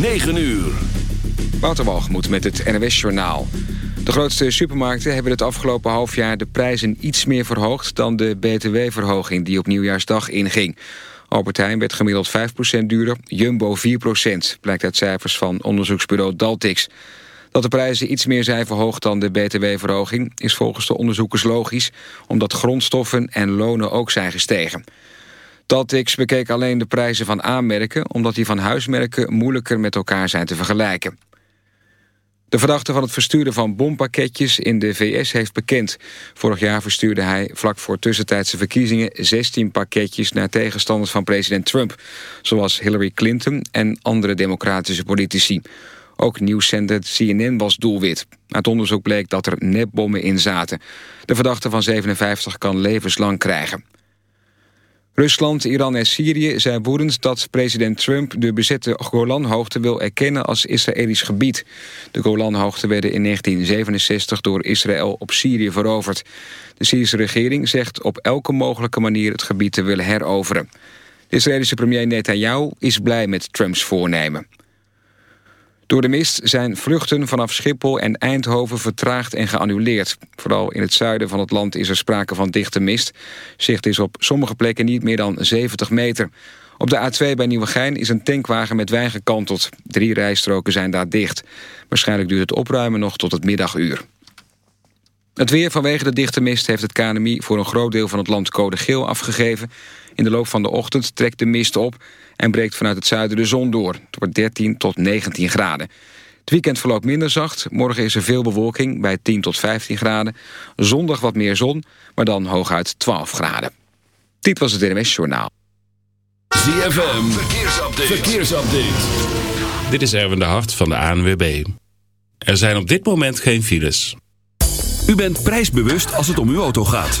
9 uur. Wouter met het NWS Journaal. De grootste supermarkten hebben het afgelopen halfjaar de prijzen iets meer verhoogd... dan de btw-verhoging die op nieuwjaarsdag inging. Albert Heijn werd gemiddeld 5% duurder, Jumbo 4%, blijkt uit cijfers van onderzoeksbureau Daltix. Dat de prijzen iets meer zijn verhoogd dan de btw-verhoging... is volgens de onderzoekers logisch, omdat grondstoffen en lonen ook zijn gestegen. Daltix bekeek alleen de prijzen van aanmerken... omdat die van huismerken moeilijker met elkaar zijn te vergelijken. De verdachte van het versturen van bompakketjes in de VS heeft bekend. Vorig jaar verstuurde hij vlak voor tussentijdse verkiezingen 16 pakketjes naar tegenstanders van president Trump. Zoals Hillary Clinton en andere democratische politici. Ook nieuwszender CNN was doelwit. Uit onderzoek bleek dat er nepbommen in zaten. De verdachte van 57 kan levenslang krijgen. Rusland, Iran en Syrië zijn woedend dat president Trump de bezette Golanhoogte wil erkennen als Israëlisch gebied. De Golanhoogte werden in 1967 door Israël op Syrië veroverd. De Syrische regering zegt op elke mogelijke manier het gebied te willen heroveren. De Israëlische premier Netanyahu is blij met Trumps voornemen. Door de mist zijn vluchten vanaf Schiphol en Eindhoven vertraagd en geannuleerd. Vooral in het zuiden van het land is er sprake van dichte mist. Zicht is op sommige plekken niet meer dan 70 meter. Op de A2 bij Nieuwegein is een tankwagen met wijn gekanteld. Drie rijstroken zijn daar dicht. Waarschijnlijk duurt het opruimen nog tot het middaguur. Het weer vanwege de dichte mist heeft het KNMI voor een groot deel van het land code geel afgegeven. In de loop van de ochtend trekt de mist op en breekt vanuit het zuiden de zon door. Het wordt 13 tot 19 graden. Het weekend verloopt minder zacht. Morgen is er veel bewolking bij 10 tot 15 graden. Zondag wat meer zon, maar dan hooguit 12 graden. Dit was het NMS Journaal. ZFM, verkeersupdate. verkeersupdate. Dit is Erwin de Hart van de ANWB. Er zijn op dit moment geen files. U bent prijsbewust als het om uw auto gaat.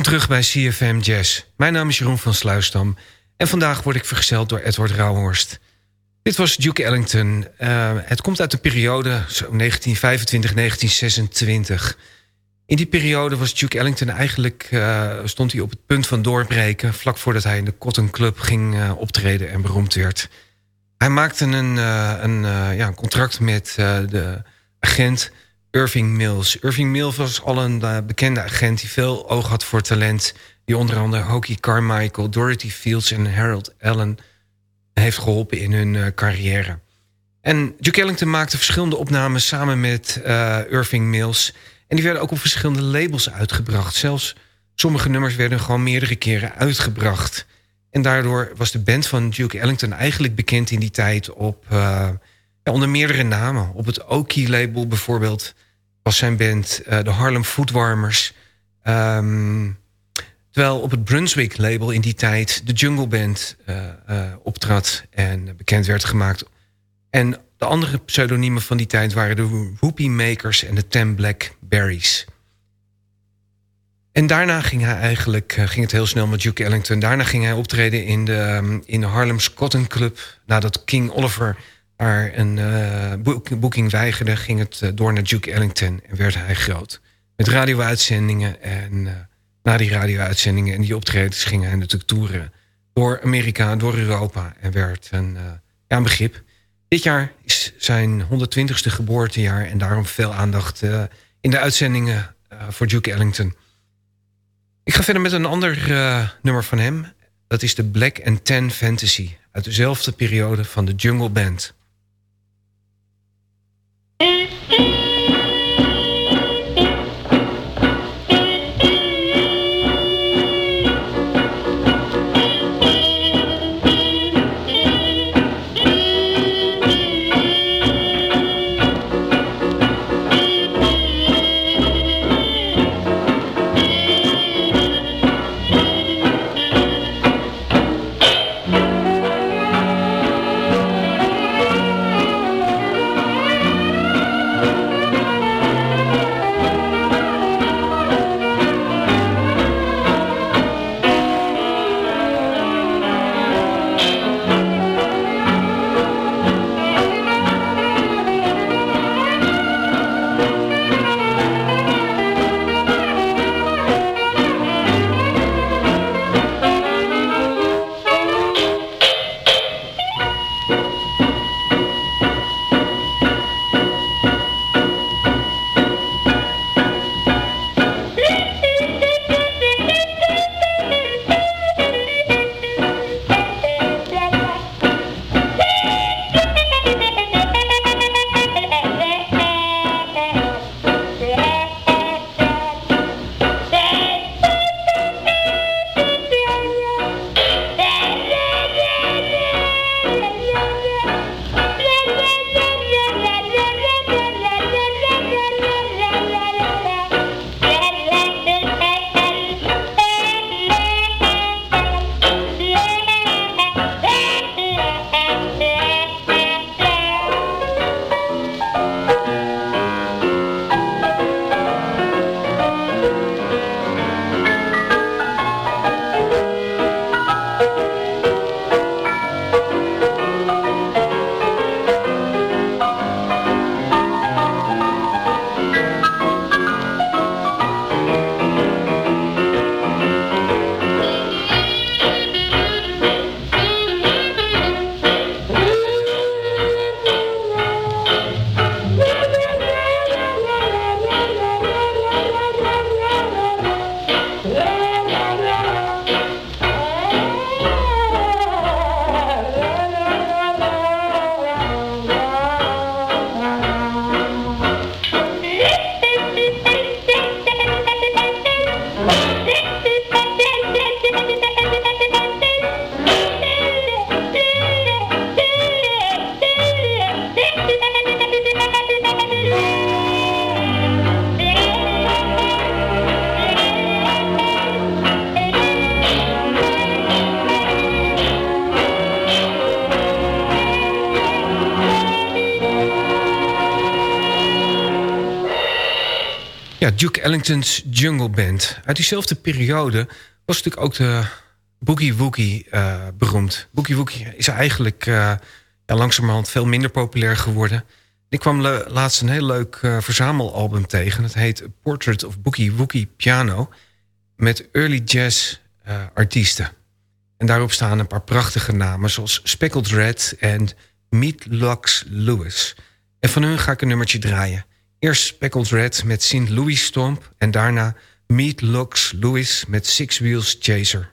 Welkom terug bij CFM Jazz. Mijn naam is Jeroen van Sluisdam en vandaag word ik vergezeld door Edward Rauhorst. Dit was Duke Ellington. Uh, het komt uit de periode 1925-1926. In die periode was Duke Ellington eigenlijk uh, stond hij op het punt van doorbreken, vlak voordat hij in de Cotton Club ging uh, optreden en beroemd werd. Hij maakte een, een, ja, een contract met de agent Irving Mills. Irving Mills was al een uh, bekende agent die veel oog had voor talent. Die onder andere Hokie Carmichael, Dorothy Fields en Harold Allen heeft geholpen in hun uh, carrière. En Duke Ellington maakte verschillende opnames samen met uh, Irving Mills. En die werden ook op verschillende labels uitgebracht. Zelfs sommige nummers werden gewoon meerdere keren uitgebracht. En daardoor was de band van Duke Ellington eigenlijk bekend in die tijd op onder meerdere namen. Op het Oki-label bijvoorbeeld was zijn band uh, de Harlem Footwarmers. Um, terwijl op het Brunswick-label in die tijd de Jungle Band uh, optrad en bekend werd gemaakt. En de andere pseudoniemen van die tijd waren de Whoopie Makers en de Ten Blackberries. En daarna ging hij eigenlijk, ging het heel snel met Duke Ellington. Daarna ging hij optreden in de, um, in de Harlem's Cotton Club. Nadat King Oliver maar een uh, boeking weigerde, ging het uh, door naar Duke Ellington en werd hij groot. Met radio-uitzendingen en uh, na die radio-uitzendingen en die optredens ging hij natuurlijk toeren door Amerika, door Europa en werd een, ja, een begrip. Dit jaar is zijn 120ste geboortejaar en daarom veel aandacht in de uitzendingen voor Duke Ellington. Ik ga verder met een ander nummer van hem. Dat is de Black and Tan Fantasy uit dezelfde periode van de Jungle Band. Ja, Jungle Band. Uit diezelfde periode was natuurlijk ook de Boogie Woogie uh, beroemd. Boogie Woogie is eigenlijk ja, langzamerhand veel minder populair geworden. Ik kwam laatst een heel leuk uh, verzamelalbum tegen. Het heet Portrait of Boogie Woogie Piano. Met early jazz artiesten. En daarop staan een paar prachtige namen... zoals Speckled Red en Meet Lux Lewis. En van hun ga ik een nummertje draaien. Eerst Speckled Red met St. Louis Stomp... en daarna Meet Lux Lewis met Six Wheels Chaser.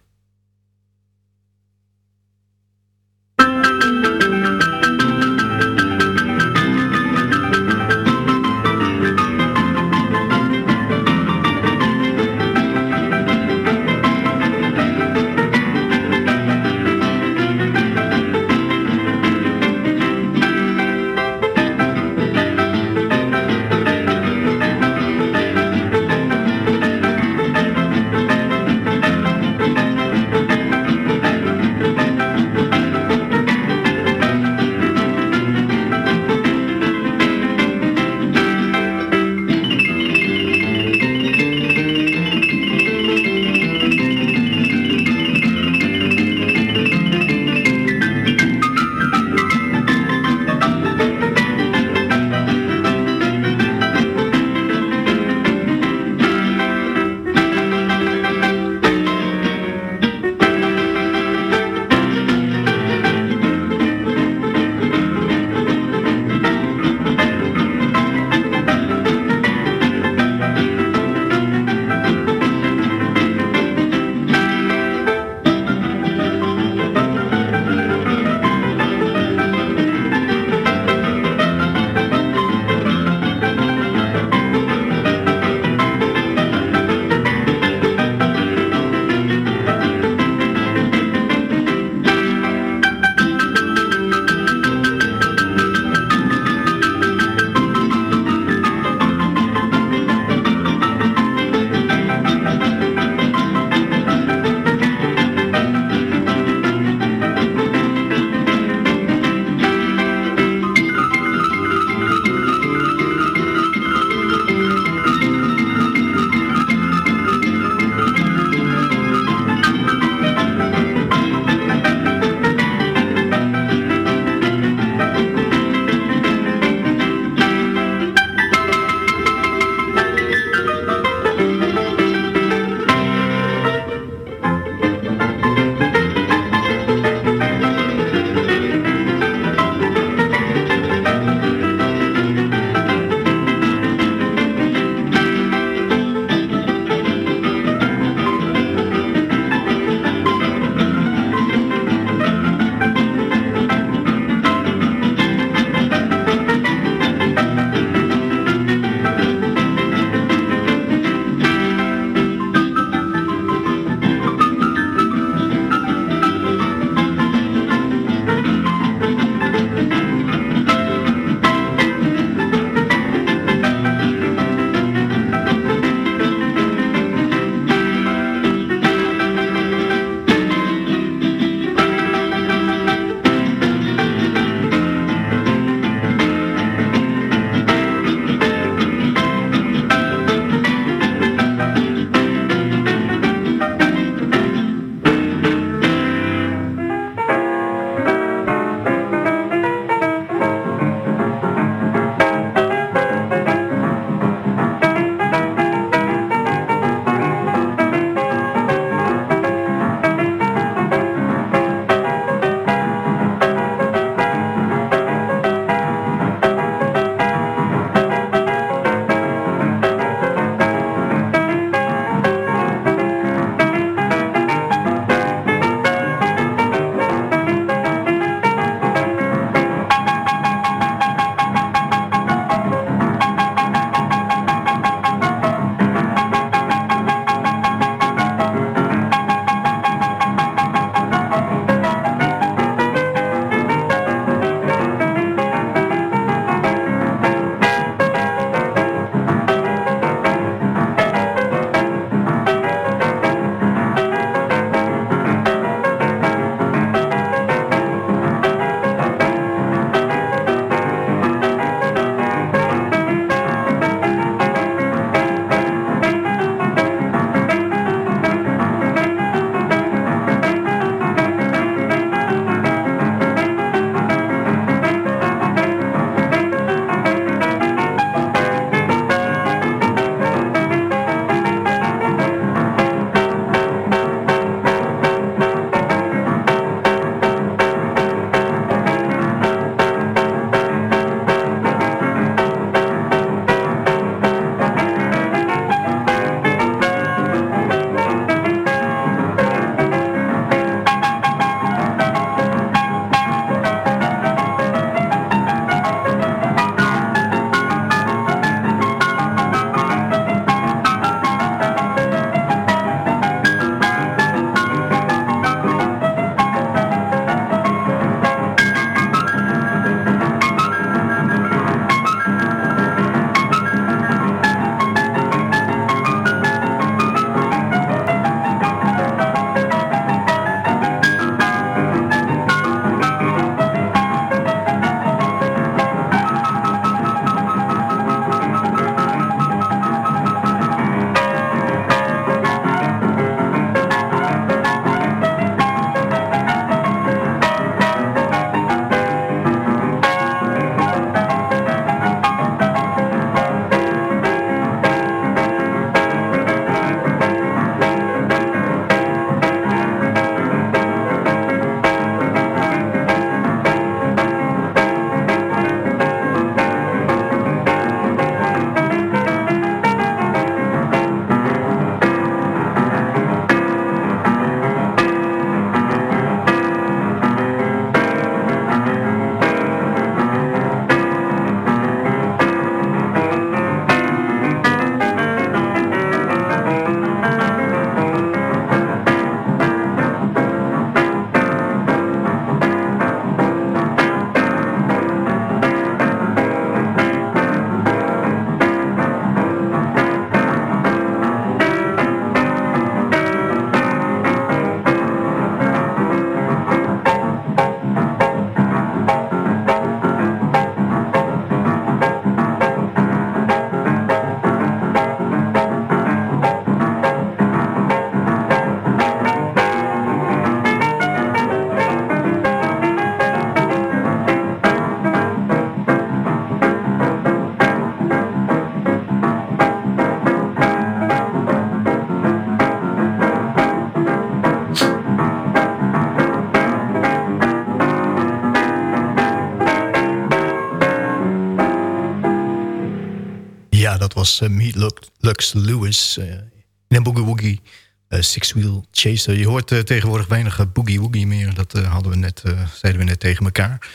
Was Meet Lux Lewis in een Boogie Woogie Six Wheel Chaser. Je hoort tegenwoordig weinig Boogie Woogie meer. Dat hadden we net, zeiden we net tegen elkaar.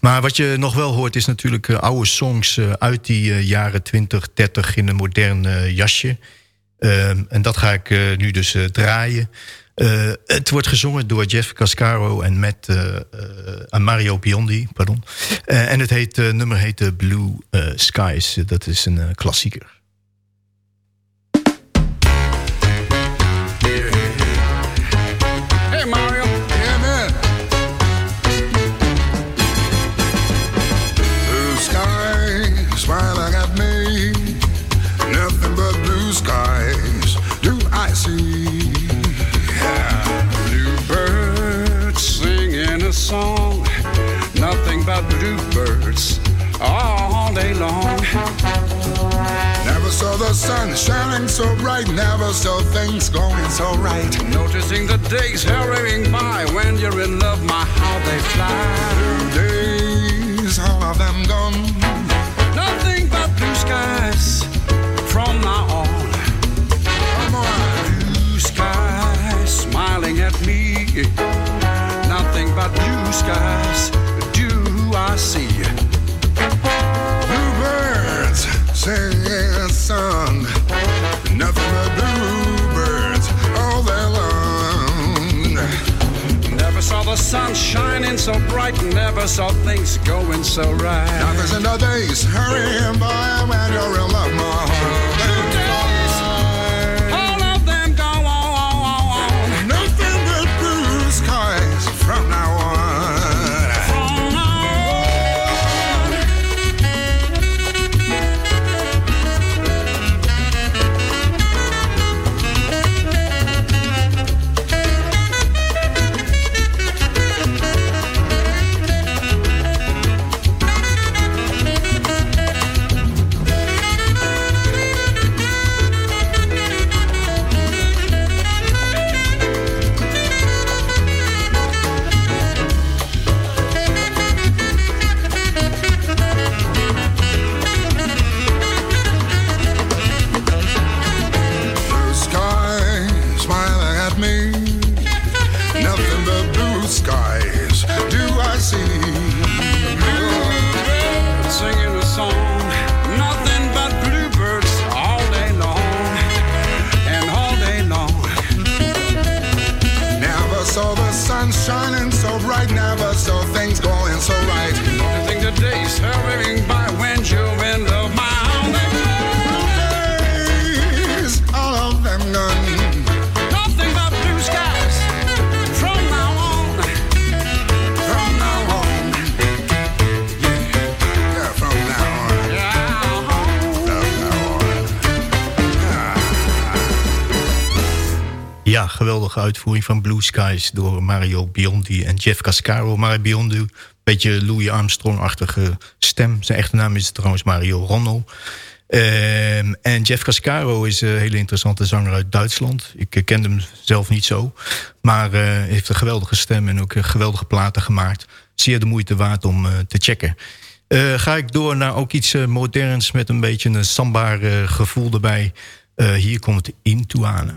Maar wat je nog wel hoort is natuurlijk oude songs uit die jaren 20, 30 in een modern jasje. Ehm, en dat ga ik nu dus draaien. Het wordt gezongen door Jeff Cascaro en met Mario Biondi. Pardon. en het heet, nummer heet Blue Skies. Dat is een klassieker. The sun shining so bright, never saw things going so right. Noticing the days hurrying by when you're in love, my how they fly. Days, all of them gone. Nothing but blue skies from now on. Come on. Blue skies smiling at me nothing but blue skies do I see. Bluebirds singing a song, nothing but bluebirds all day long. Never saw the sun shining so bright, never saw things going so right. Nothing's in the days hurrying by when you're in love, my heart. Uitvoering van Blue Skies door Mario Biondi en Jeff Cascaro. Mario Biondi, een beetje Louis Armstrong-achtige stem. Zijn echte naam is trouwens Mario Ronno. Ehm, en Jeff Cascaro is een hele interessante zanger uit Duitsland. Ik eh, ken hem zelf niet zo. Maar eh, heeft een geweldige stem en ook eh, geweldige platen gemaakt. Zeer de moeite waard om te checken. Ga ik door naar ook iets moderns met een beetje een sambaar gevoel erbij. Hier komt Intuana.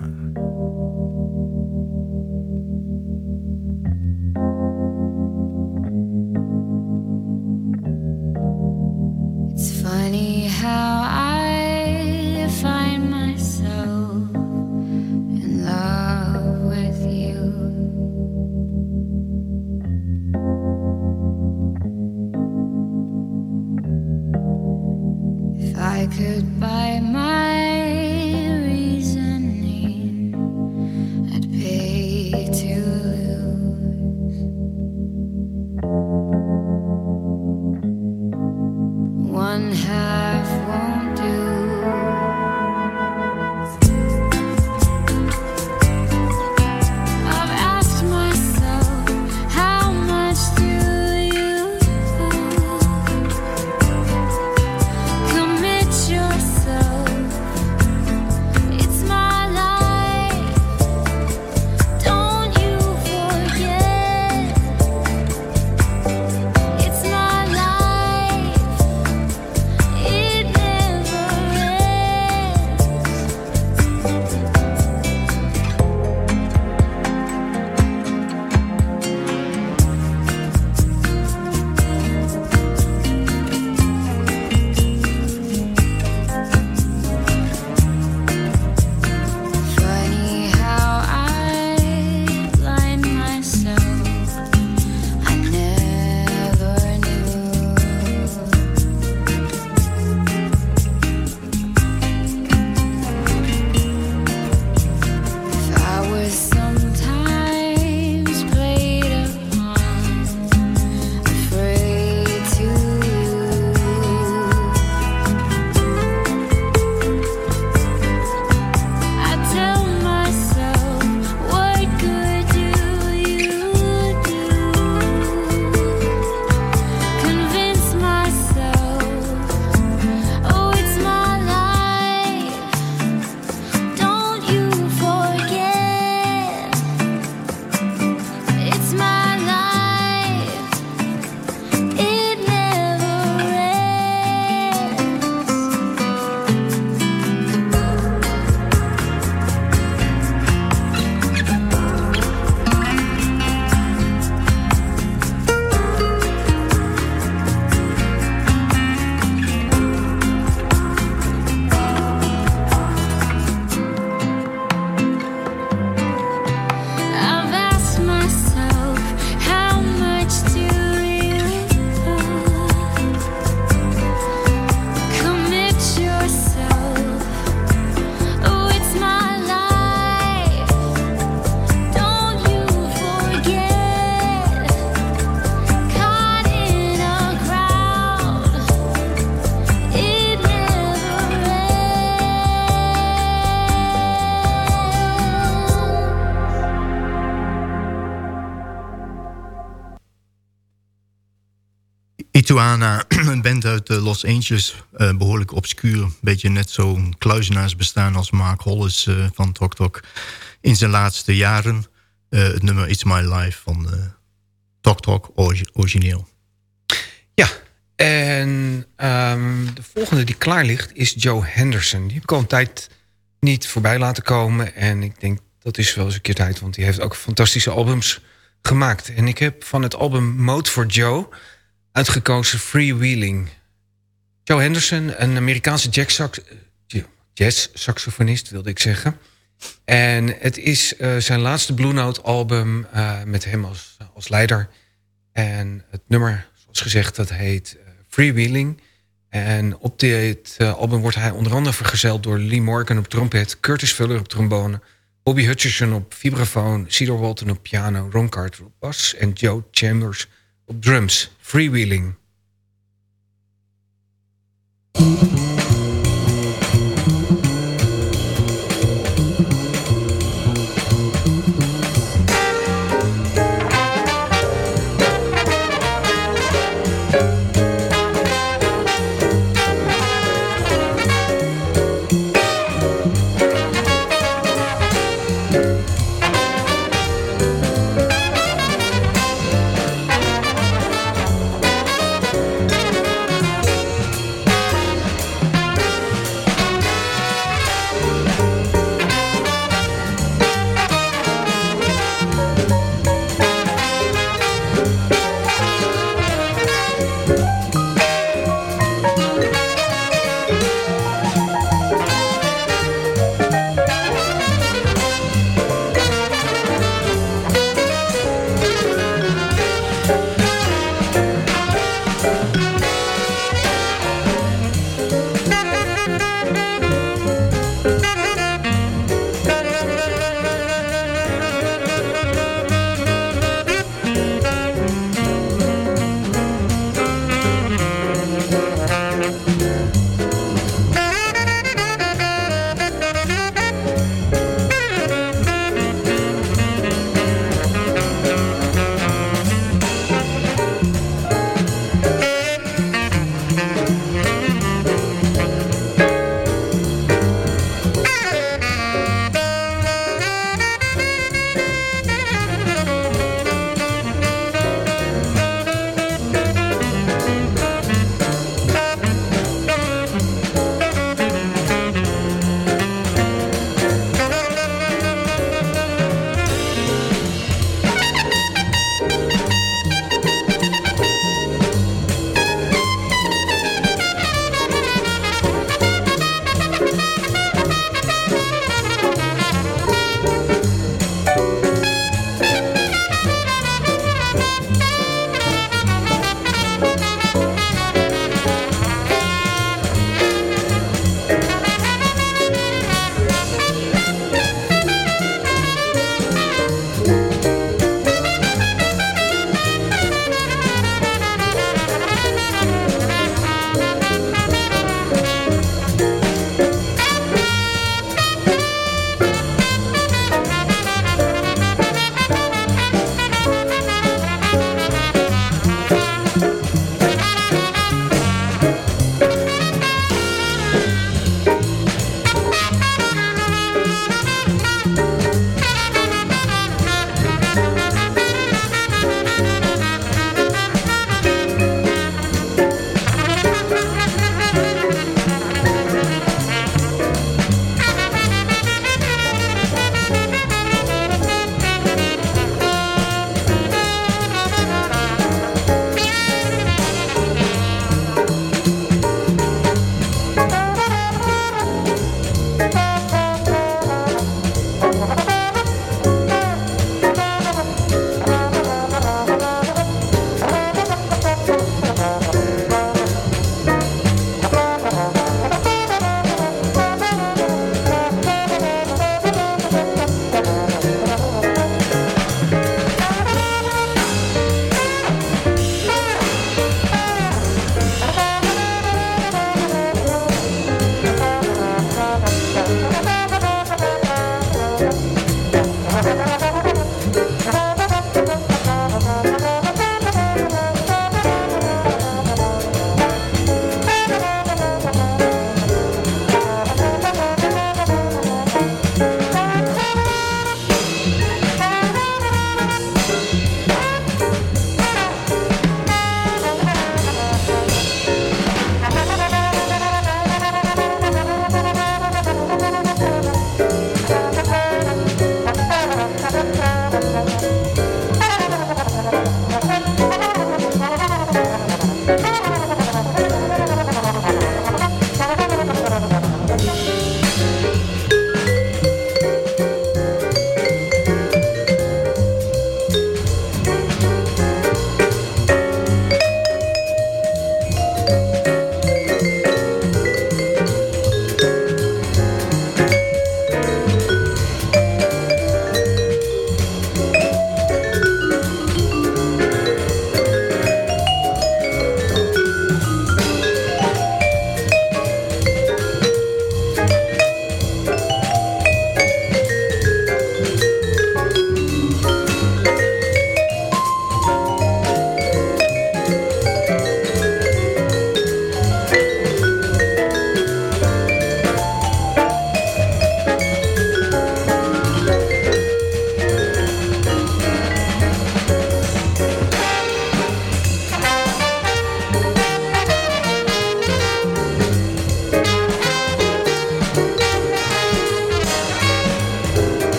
Ituana, een band uit eh, Los Angeles, eh, behoorlijk obscuur. Beetje net zo'n kluizenaarsbestaan als Mark Hollis eh, van Tok Tok in zijn laatste jaren. Het nummer It's My Life van Tok Tok, origineel. En ehm, de volgende die klaar ligt is Joe Henderson. Die heb ik al een tijd niet voorbij laten komen. En ik denk dat is wel eens een keer tijd, want die heeft ook fantastische albums gemaakt. En ik heb van het album Mode for Joe uitgekozen Freewheeling. Joe Henderson, een Amerikaanse jazzsax- jazz-saxofonist wilde ik zeggen. En het is eh, zijn laatste Blue Note album eh, met hem als, als leider. En het nummer, zoals gezegd, dat heet eh, Freewheeling. En op dit album wordt hij onder andere vergezeld door Lee Morgan op trompet, Curtis Fuller op trombone, Bobby Hutcherson op vibrafoon, Cedar Walton op piano, Ron Carter op bas en Joe Chambers op drums. Freewheeling.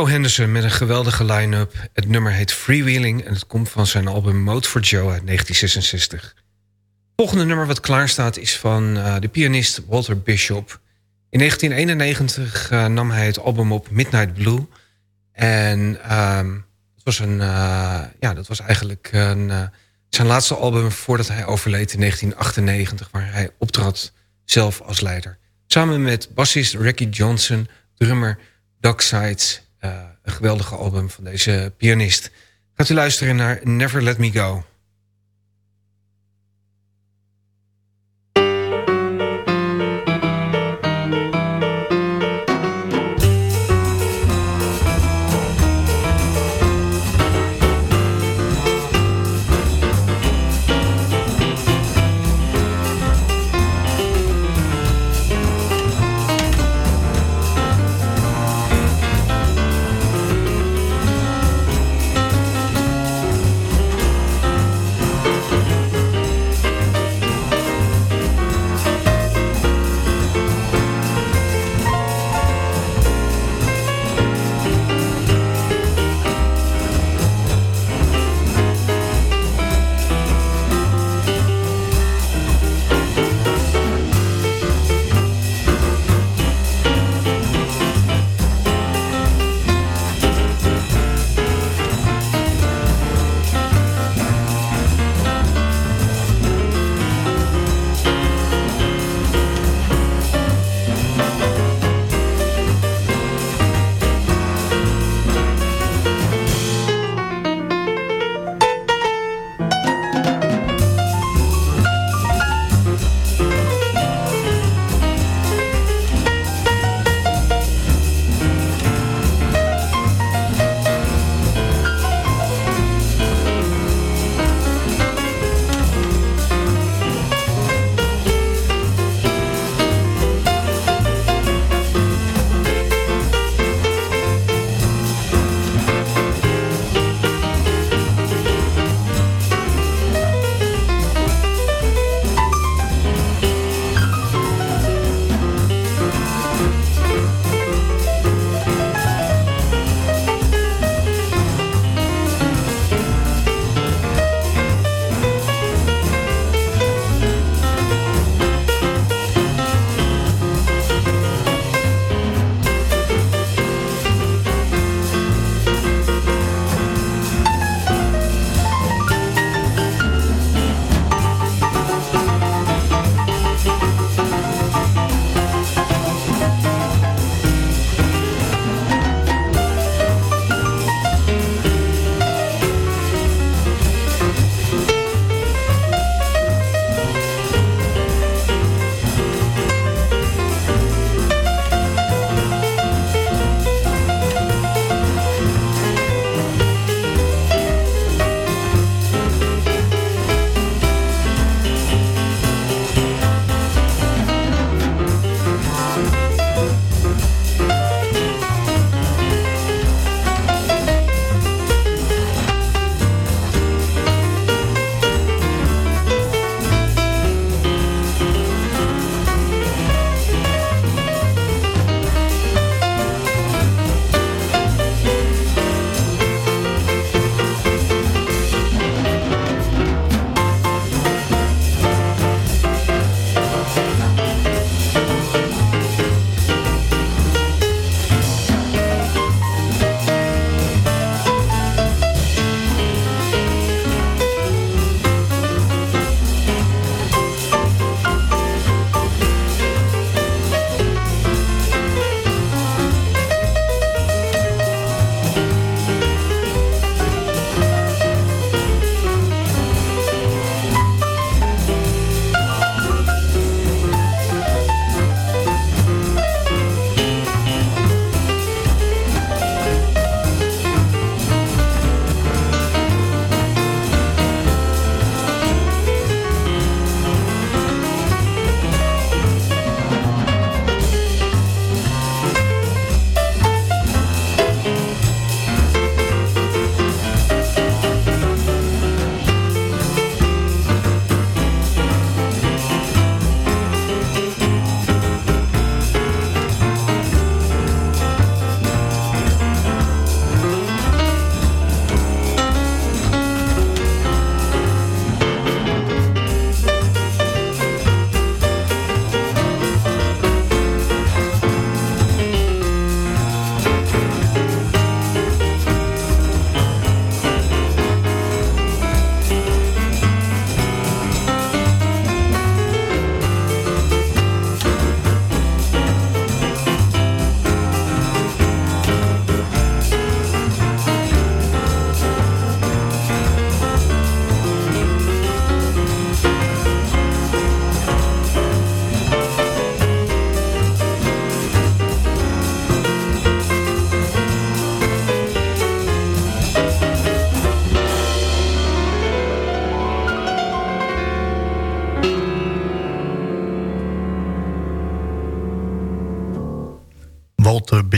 Joe Henderson met een geweldige line-up. Het nummer heet Freewheeling en het komt van zijn album Mode for Joe uit 1966. Het volgende nummer wat klaar staat is van uh, de pianist Walter Bishop. In 1991 uh, nam hij het album op Midnight Blue. En uh, dat, was een, uh, ja, dat was eigenlijk een, zijn laatste album voordat hij overleed in 1998... waar hij optrad zelf als leider. Samen met bassist Ricky Johnson, drummer Doug Sides... Uh, een geweldige album van deze pianist. Gaat u luisteren naar Never Let Me Go.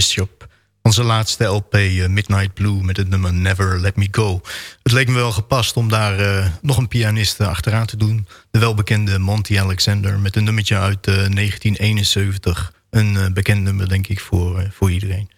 Bishop. Zijn laatste LP eh, Midnight Blue met het nummer Never Let Me Go. Het leek me wel gepast om daar eh, nog een pianist achteraan te doen. De welbekende Monty Alexander met een nummertje uit eh, 1971. Een bekend nummer denk ik voor, voor iedereen.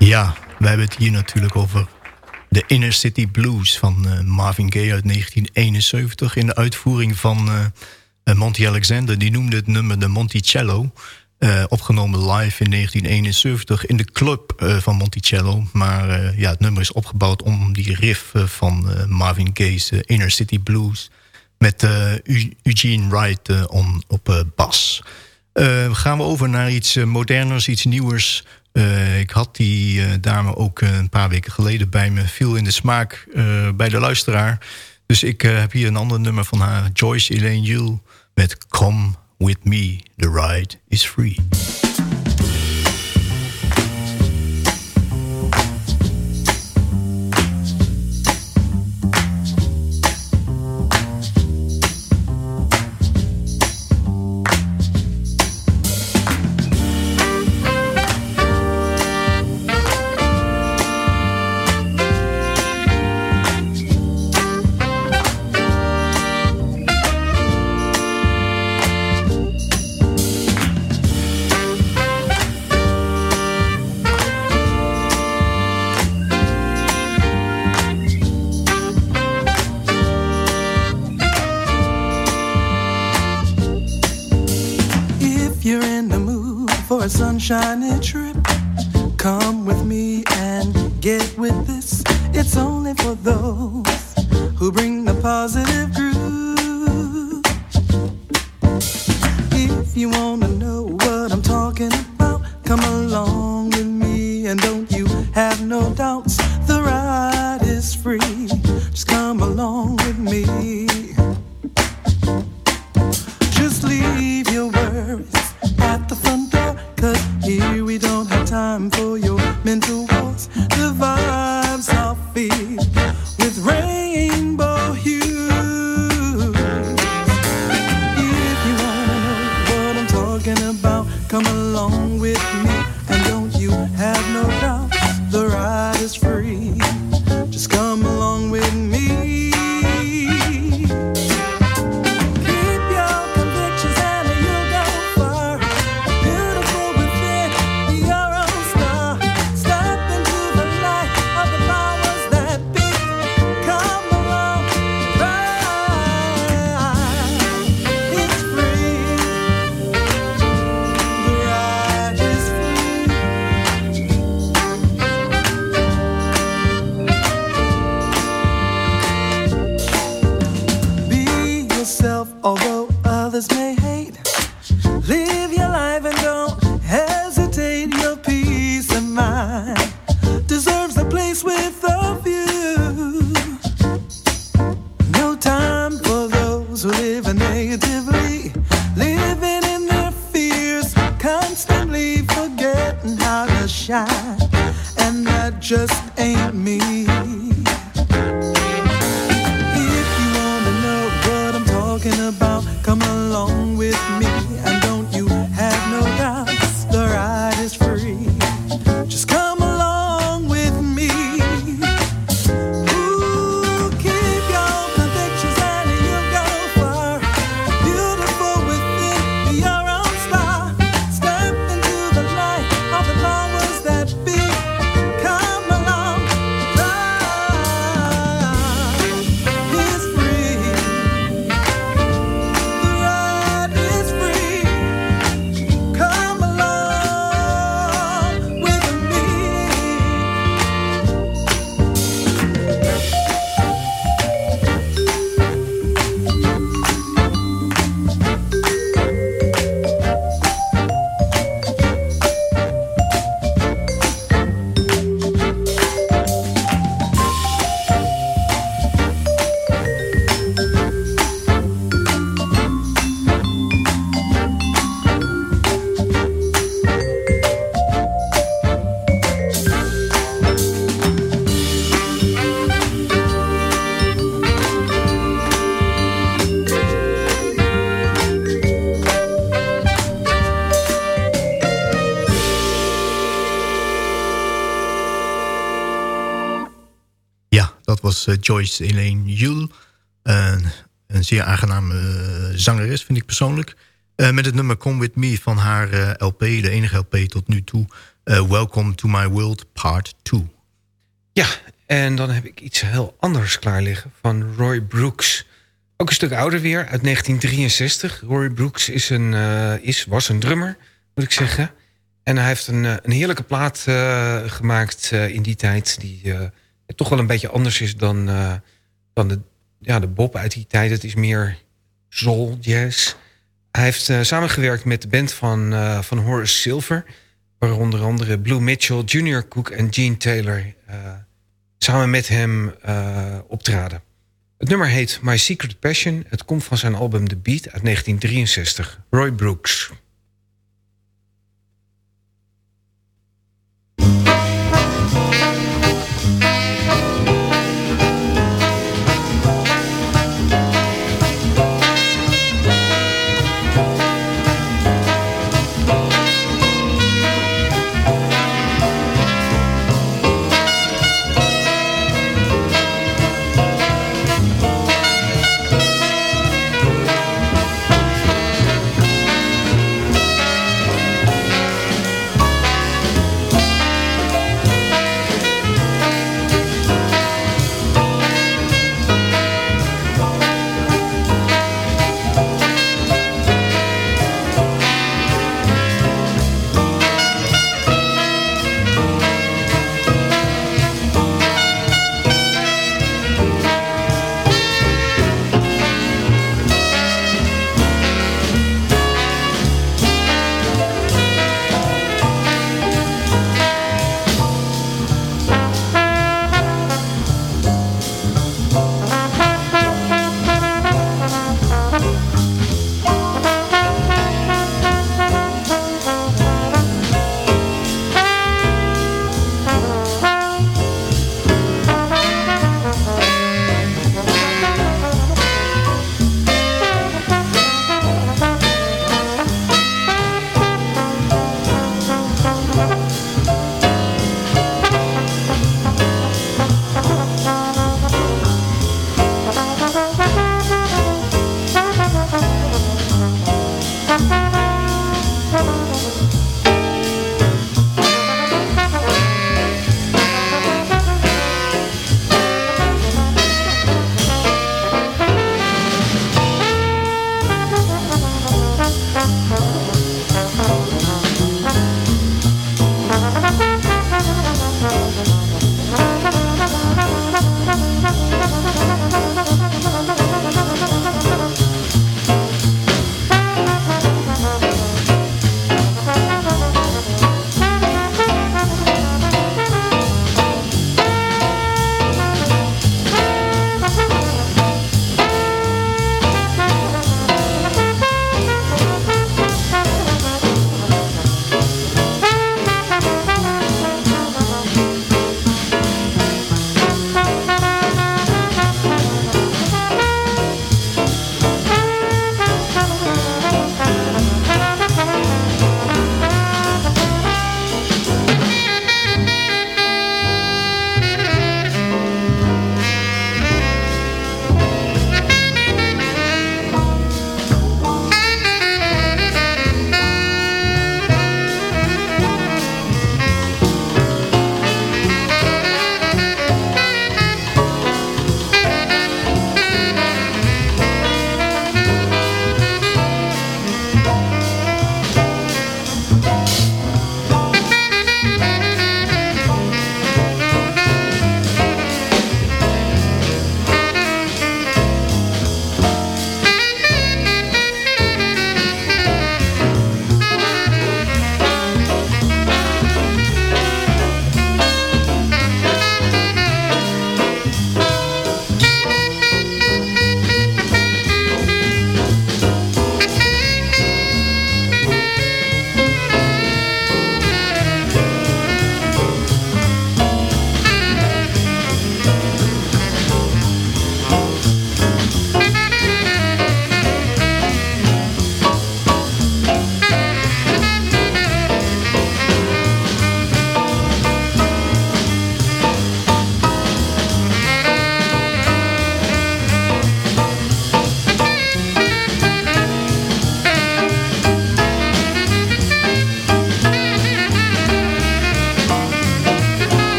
Ja, we hebben het hier natuurlijk over de Inner City Blues van eh, Marvin Gaye uit 1971... in de uitvoering van eh, Monty Alexander. Die noemde het nummer de Monticello... eh, opgenomen live in 1971 in de club van Monticello. Maar ja, het nummer is opgebouwd om die riff van Marvin Gaye's Inner City Blues... met Eu- Eugene Wright on, op bas. Gaan we over naar iets moderners, iets nieuwers. Eh, ik had die eh, dame ook eh, een paar weken geleden bij me. Viel in de smaak bij de luisteraar. Dus ik heb hier een ander nummer van haar. Joyce Elaine Yule met Come With Me. The ride is free. With Joyce Elaine Yule. Een, zeer aangename eh, zangeres, vind ik persoonlijk. Eh, met het nummer Come With Me van haar eh, LP, de enige LP tot nu toe. eh, Welcome to My World Part 2. Ja, en dan heb ik iets heel anders klaar liggen van Roy Brooks. Ook een stuk ouder weer, uit 1963. Roy Brooks is een, eh, is, was een drummer, moet ik zeggen. En hij heeft een, eh, een heerlijke plaat eh, gemaakt eh, in die tijd... die eh, toch wel een beetje anders is dan, eh, dan de, ja, de Bob uit die tijd. Het is meer soul, jazz. Hij heeft eh, samengewerkt met de band van, eh, van Horace Silver... waar onder andere Blue Mitchell, Junior Cook en Gene Taylor... samen met hem optraden. Het nummer heet My Secret Passion. Het komt van zijn album The Beat uit 1963. Roy Brooks.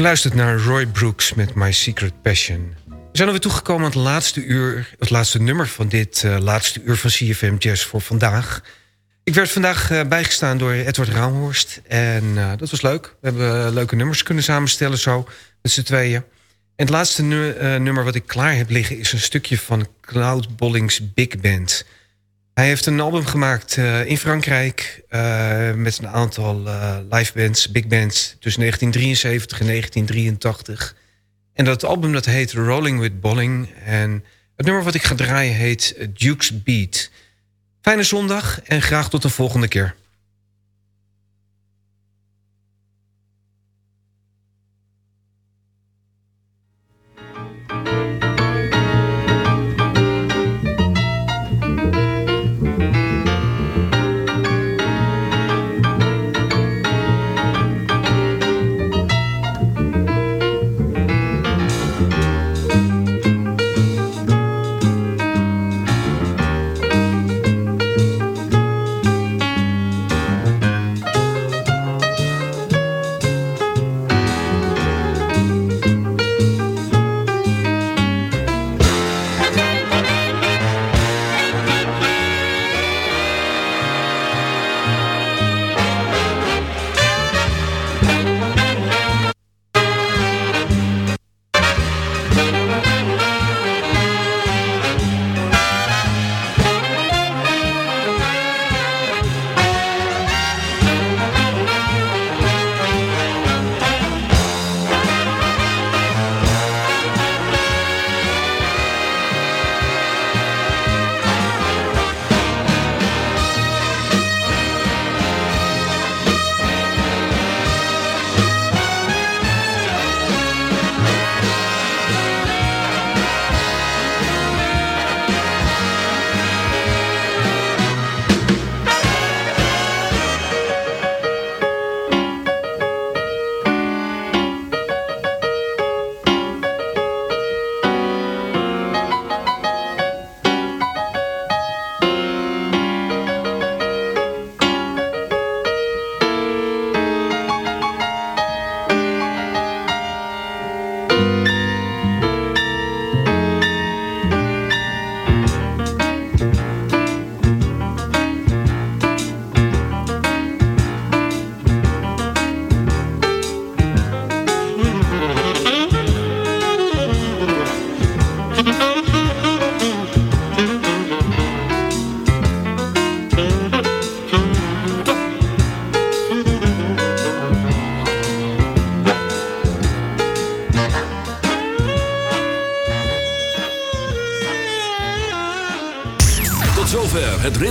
U luistert naar Roy Brooks met My Secret Passion. We zijn alweer toegekomen aan het laatste uur, het laatste nummer van dit uh, laatste uur van CFM Jazz voor vandaag. Ik werd vandaag uh, bijgestaan door Edward Rauhorst en uh, dat was leuk. We hebben leuke nummers kunnen samenstellen zo, met z'n tweeën. En het laatste nu, nummer wat ik klaar heb liggen is een stukje van Cloud Bollings Big Band. Hij heeft een album gemaakt in Frankrijk met een aantal live bands, big bands, tussen 1973 en 1983. En dat album dat heet Rolling with Bolling. En het nummer wat ik ga draaien heet Duke's Beat. Fijne zondag en graag tot de volgende keer.